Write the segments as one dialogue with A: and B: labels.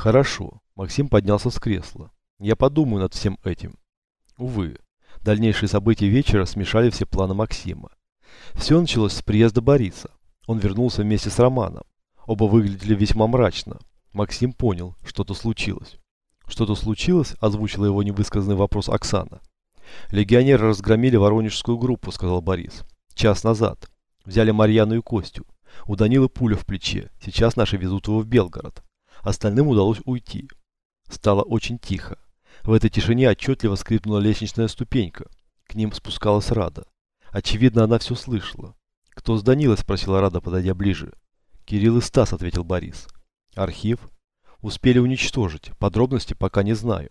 A: Хорошо. Максим поднялся с кресла. Я подумаю над всем этим. Увы, дальнейшие события вечера смешали все планы Максима. Все началось с приезда Бориса. Он вернулся вместе с Романом. Оба выглядели весьма мрачно. Максим понял, что-то случилось. Что-то случилось, озвучила его невысказанный вопрос Оксана. Легионеры разгромили воронежскую группу, сказал Борис. Час назад. Взяли Марьяну и Костю. У Данилы пуля в плече. Сейчас наши везут его в Белгород. Остальным удалось уйти. Стало очень тихо. В этой тишине отчетливо скрипнула лестничная ступенька. К ним спускалась Рада. Очевидно, она все слышала. «Кто с Данилой?» – спросила Рада, подойдя ближе. «Кирилл и Стас», – ответил Борис. «Архив?» «Успели уничтожить. Подробности пока не знаю».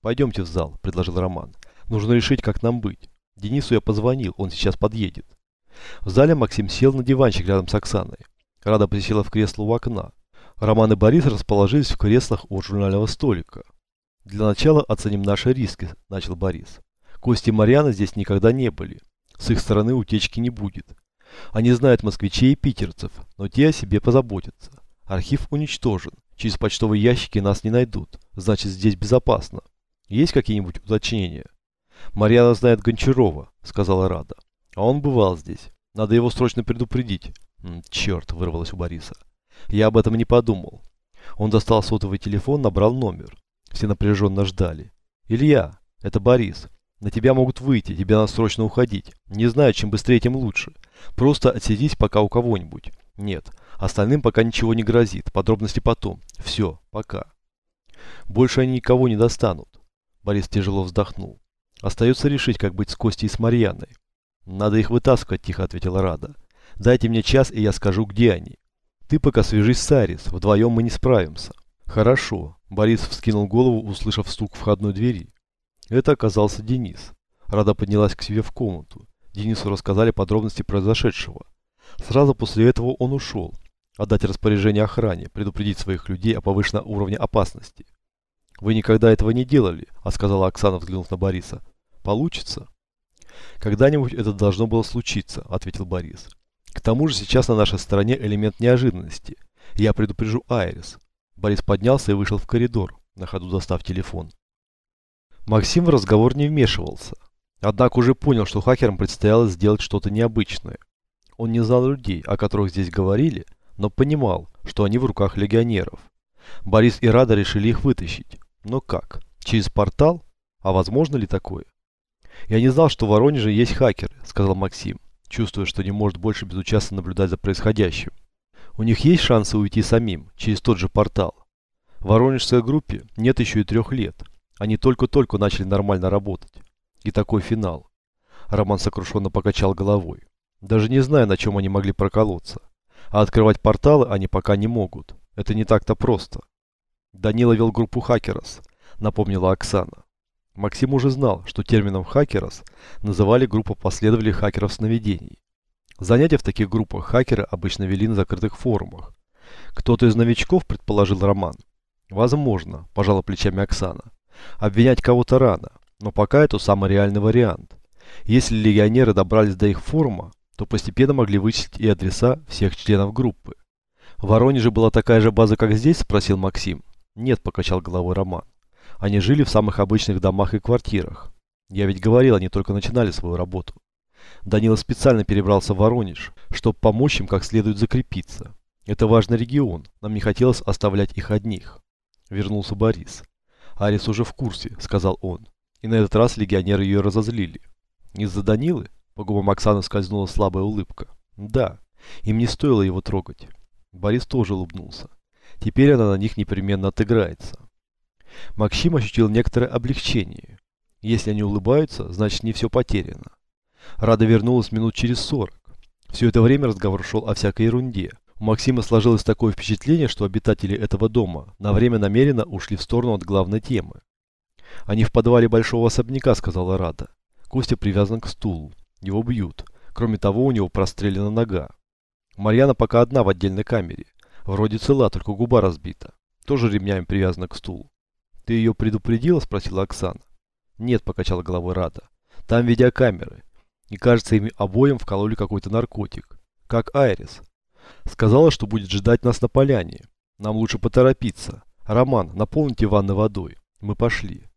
A: «Пойдемте в зал», – предложил Роман. «Нужно решить, как нам быть. Денису я позвонил, он сейчас подъедет». В зале Максим сел на диванчик рядом с Оксаной. Рада присела в кресло у окна. Роман и Борис расположились в креслах у журнального столика. «Для начала оценим наши риски», – начал Борис. «Кости и Марьяна здесь никогда не были. С их стороны утечки не будет. Они знают москвичей и питерцев, но те о себе позаботятся. Архив уничтожен. Через почтовые ящики нас не найдут. Значит, здесь безопасно. Есть какие-нибудь уточнения?» «Марьяна знает Гончарова», – сказала Рада. «А он бывал здесь. Надо его срочно предупредить». «Черт», – вырвалось у Бориса. «Я об этом не подумал». Он достал сотовый телефон, набрал номер. Все напряженно ждали. «Илья, это Борис. На тебя могут выйти, тебе надо срочно уходить. Не знаю, чем быстрее, тем лучше. Просто отсидись пока у кого-нибудь. Нет, остальным пока ничего не грозит. Подробности потом. Все, пока». Больше они никого не достанут. Борис тяжело вздохнул. Остается решить, как быть с Костей и с Марьяной. «Надо их вытаскивать», – тихо ответила Рада. «Дайте мне час, и я скажу, где они. Ты пока свяжись с Арис, вдвоем мы не справимся». «Хорошо», – Борис вскинул голову, услышав стук входной двери. Это оказался Денис. Рада поднялась к себе в комнату. Денису рассказали подробности произошедшего. Сразу после этого он ушел. Отдать распоряжение охране, предупредить своих людей о повышенном уровне опасности. «Вы никогда этого не делали», – а сказала Оксана, взглянув на Бориса. «Получится?» «Когда-нибудь это должно было случиться», – ответил Борис. «К тому же сейчас на нашей стороне элемент неожиданности. Я предупрежу Айрис. Борис поднялся и вышел в коридор, на ходу достав телефон. Максим в разговор не вмешивался. Однако уже понял, что хакерам предстояло сделать что-то необычное. Он не знал людей, о которых здесь говорили, но понимал, что они в руках легионеров. Борис и Рада решили их вытащить. Но как? Через портал? А возможно ли такое? «Я не знал, что в Воронеже есть хакеры», — сказал Максим, чувствуя, что не может больше безучастно наблюдать за происходящим. У них есть шансы уйти самим, через тот же портал. Воронежской группе нет еще и трех лет. Они только-только начали нормально работать. И такой финал. Роман сокрушенно покачал головой. Даже не знаю, на чем они могли проколоться. А открывать порталы они пока не могут. Это не так-то просто. Данила вел группу хакерос, напомнила Оксана. Максим уже знал, что термином хакерос называли группу последователей хакеров сновидений. Занятия в таких группах хакеры обычно вели на закрытых форумах. Кто-то из новичков предположил Роман. Возможно, пожала плечами Оксана. Обвинять кого-то рано, но пока это самый реальный вариант. Если легионеры добрались до их форума, то постепенно могли вычислить и адреса всех членов группы. В Воронеже была такая же база, как здесь, спросил Максим. Нет, покачал головой Роман. Они жили в самых обычных домах и квартирах. Я ведь говорил, они только начинали свою работу. Данила специально перебрался в Воронеж, чтобы помочь им как следует закрепиться. Это важный регион, нам не хотелось оставлять их одних. Вернулся Борис. Арис уже в курсе, сказал он. И на этот раз легионеры ее разозлили. Из-за Данилы? По губам Оксаны скользнула слабая улыбка. Да, им не стоило его трогать. Борис тоже улыбнулся. Теперь она на них непременно отыграется. Максим ощутил некоторое облегчение. Если они улыбаются, значит не все потеряно. Рада вернулась минут через сорок. Все это время разговор шел о всякой ерунде. У Максима сложилось такое впечатление, что обитатели этого дома на время намеренно ушли в сторону от главной темы. «Они в подвале большого особняка», — сказала Рада. Костя привязан к стулу. Его бьют. Кроме того, у него прострелена нога. Марьяна пока одна в отдельной камере. Вроде цела, только губа разбита. Тоже ремнями привязана к стулу. «Ты ее предупредила?» – спросила Оксана. «Нет», – покачала головой Рада. «Там видеокамеры. И кажется, ими обоим вкололи какой-то наркотик. Как Айрис. Сказала, что будет ждать нас на поляне. Нам лучше поторопиться. Роман, наполните ванны водой. Мы пошли.